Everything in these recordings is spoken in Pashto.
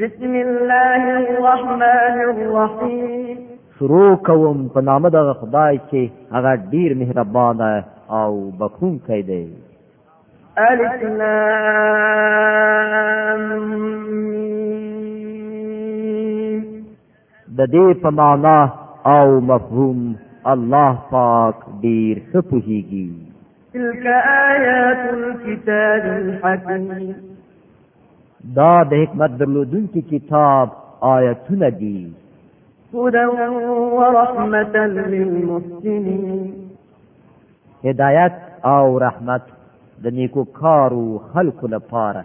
بسم الله الرحمن الرحیم شروع کوم په نام د خدای چې هغه ډیر مهربان او بخښونکی دی الف لام د دې په معنا او مفهوم الله پاک ډیر ښه پوهیږي تلك آيات الكتاب الحكيم دا د حکمت درلودونکي کتاب آیتونه دي هدى ورحمة للمحسنين هدايت او رحمت د نیکو کارو خلکو لپاره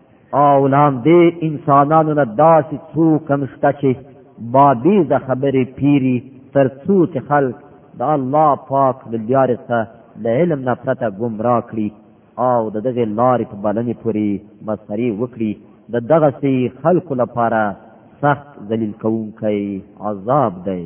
او لام دې انسانانو نه داسې څوک هم شته چې بابیزه خبرې پیري تر څو چې خلک د الله پاک د لارې څخه د علم نه پرته ګمراه کړي او د دغې لارې په بلنې پورې مسخرې وکړي د دغسې خلکو لپاره سخت ذلیل کوونکی عذاب دی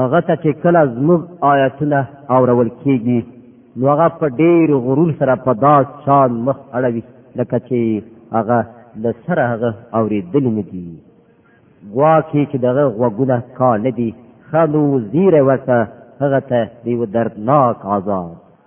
هغه ته چې کله زموږ آیتونه اورول کېږي نو هغه په ډېر غرور سره په داس شان مخ اړوي لکه چې هغه له سره هغه اورېدلي نه دي ګواکې چې دغه غوږونه کاله دي ښه نو زیری ورته هغه ته د یوه دردناک عذاب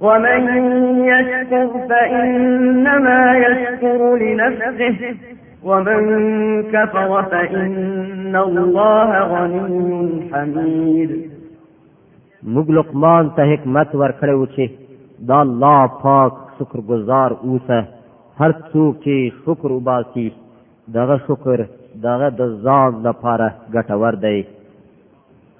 ومن يشكر فإنما يشكر لنفسه ومن كفر فإن الله غني حميد موږ لقمان ته حکمت ورکړی و چې دا الله پاک شکر گزار اوسه هر څوک چې شکر وباسي دغه شکر دغه د ځان لپاره ګټور دی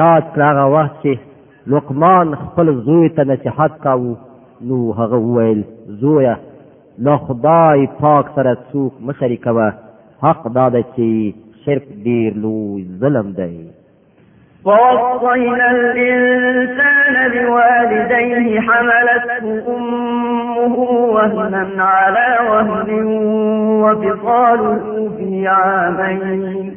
یاد کړه هغه وخت چې لقمان خپل زوی ته نصیحت کاوه نو هغه وویل زویه له خدای پاک سره څوک مه شریکوه حق دا ده چې شرک ډیر لوی ظلم دی ووصينا الإنسان بوالديه حملته أمه وهنا على وهن وفصاله في عامين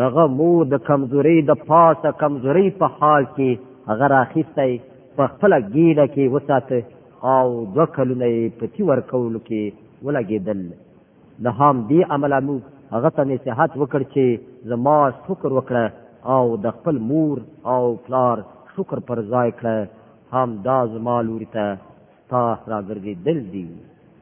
دغه مور د کمزورۍ د پاسه کمزورۍ په حال کې هغه راخیستی په خپله ګیډه کې وساته او دوه کلونه یې په تی ورکولو کې ولګېدل له همدې امله موږ هغه ته نصیحت وکړ چې زما شکر وکړه او د خپل مور او پلار شکر پر ځای کړه همدا زما لوري ته ستا راګرځېدل دي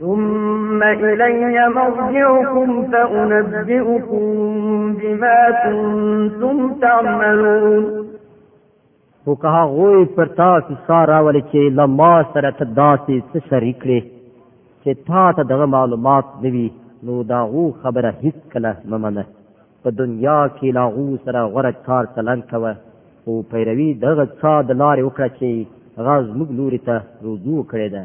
ثم إلي مرجعكم فأنبئكم بما كنتم تعملون او که هغوی پر تاسو سار راولي چې له ما سره ته داسې څه شریک کړې چې تا ته دغه معلومات نه وي نو د هغو خبره هیڅکله مه منه په دنیا کې له هغو سره غوره کار چلند کوه او پیروي دغه څه د لارې وکړه چې هغه زموږ لوري ته رجوع کړې ده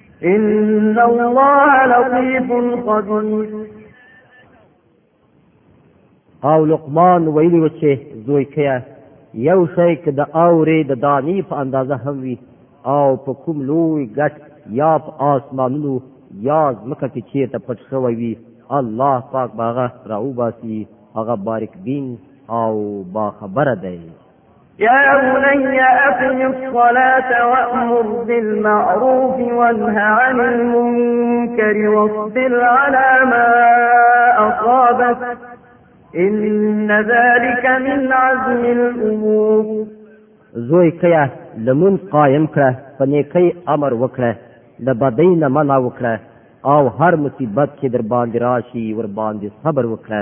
ان الله لطيف خبير او لقمان ویلی و چې زوی کیا یو شی که د اورې د دانی په اندازه هم وي او په کوم لوی ګټ یا په آسمانونو یا ځمکه کې چیرته پټ شوی وي الله پاک باغه راوباسي هغه بارک دین او با خبره دی يا بني أقم الصلاة وأمر بالمعروف وانه عن المنكر واصبر على ما أصابك إن ذلك من عزم الأمور زوی کیا لمون قائم کړه په نیکی امر وکړه د بدی نه منع وکړه او هر مصیبت چې در باندې راشي ور باندې صبر وکړه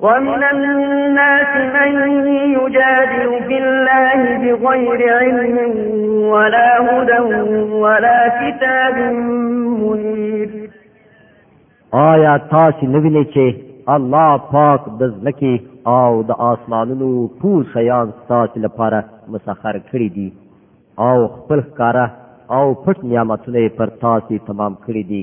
ومن الناس من يجادل في الله بغير علم ولا هدى ولا كتاب منير آیا تاسو نه وینئ چې الله پاک د ځمکې او د آسمانونو ټول شیان ستاسو لپاره مسخر کړی دي او خپل ښکاره او پټ نعمتونه پر تاسو تمام کړی دي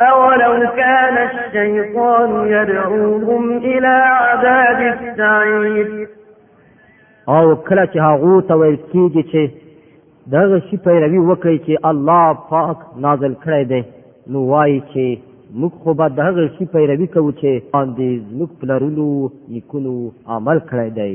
أولو كان الشيطان يدعوهم إلى عذاب السعير او کله چې هغه ته ویل کیږي چې دغه شی پیروي وکړي چې الله پاک نازل کړی دی نو وایي چې موږ خو به دغه شی پیروي کوو چې اندیز موږ پلرونو نیکونو عمل کړی دی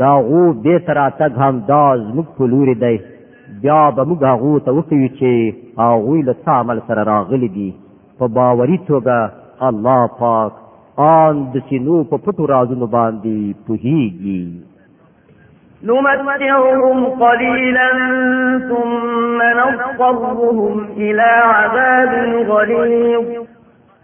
دا غو دې تر اتګ هم دا زموږ په لوري دی بیا به موږ هغه ته وکوي چې هغه له څه عمل سره راغلي دي په باوري توګه الله پاک آن د سینو په پټو رازونو باندې پوهیږي نمتعهم قليلا ثم نضطرهم إلى عذاب غليظ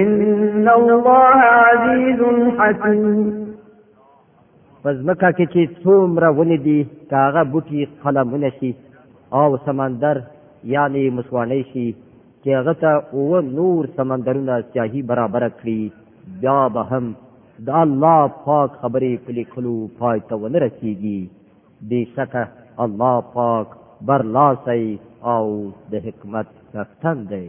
ان الله عزيز حكيم پس مکه کې چې څومره ونې دي کاغه بوټي قلمونه شي او سمندر یعنی مسوانه شي چې هغه ته او نور سمندرونه سیاهي برابر کړي بیا به هم د الله پاک خبرې په لیکلو پای ته ونه رسیږي بېشکه الله پاک برلاسی او د حکمت څښتن دی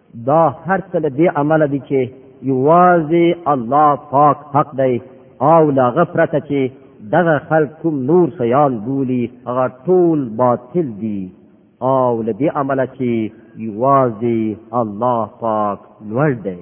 دا هر څه له دې عمله دي چې یوازې الله پاک حق دی او له هغه پرته چې دغه خلک کوم نور سیان بولي هغه ټول باطل دي او له دې عمله چې یوازې الله پاک لوړ دی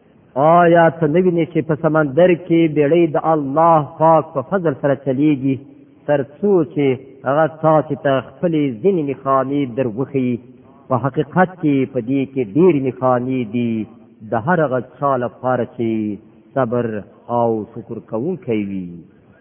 آیا ته نه وینې چې په سمندر کې بیړۍ د الله پاک په فضل سره چلیږي تر څو چې هغه تاسو ته خپلې ځینې نښانې در وښیي په حقیقت کې په دې کې ډېرې نښانې دي د هر هغه چا لپاره چې صبر او شکر کوونکی وي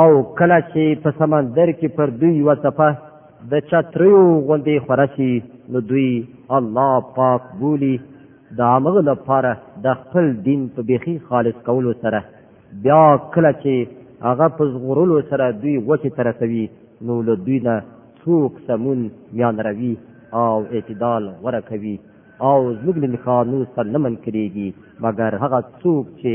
او کله چې په سمندر کې پر دوی یوه څپه د چتریو غوندې خوره شي نو دوی الله پاک بولي د هغه لپاره د خپل دین په بیخي خالص کولو سره بیا کله چې هغه په زغورلو سره دوی وچې ته رسوي نو له دوی نه څوک سمون میان روي او اعتدال غوره کوي او زموږ له نښانو سره نه منکرېږي مګر هغه څوک چې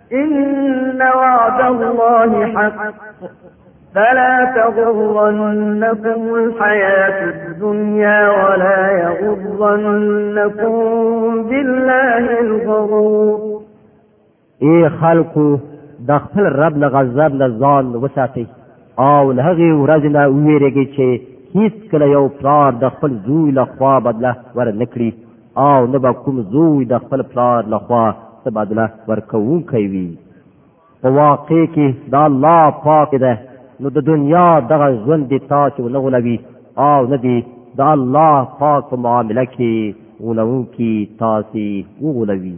ان وعد الله حق فلا تغرنكم الحياة الدنيا ولا يغرنكم بالله الغرور اے خلقو د خپل رب له غضب له ځان وساتئ او له هغې ورځې نه وویرېږئ چې هیڅ کله یو پلار د خپل زوی له خوا بدله ورنکړي او نه به کوم زوی د خپل پلار لخوا تبادله ورکوونکی وي په واقع کې دا الله پاک ده نو د دنیا دغه ژوند دی تا چې ونه غولوي او نه دی د الله پاک په معامله کې غولونکي تاسې وغولوي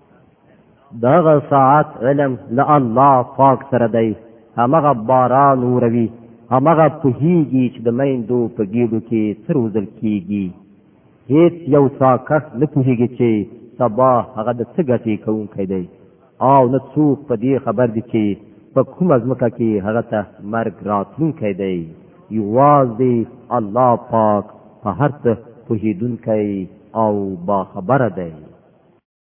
دغه ساعت علم له الله پاک سره دی همغه باران وروي همغه پوهیږي چې د میندو په ګیډو کې څه روزل کیږي هیڅ یو ساکښ نه پوهیږي چې سبا هغه د څه ګټې کوونکی دی او نه څوک په دې خبر دي چې په کومه ځمکه کې هغه ته مرګ راتلونکی دی یوازې الله پاک په هر څه پوهیدونکی او باخبره دی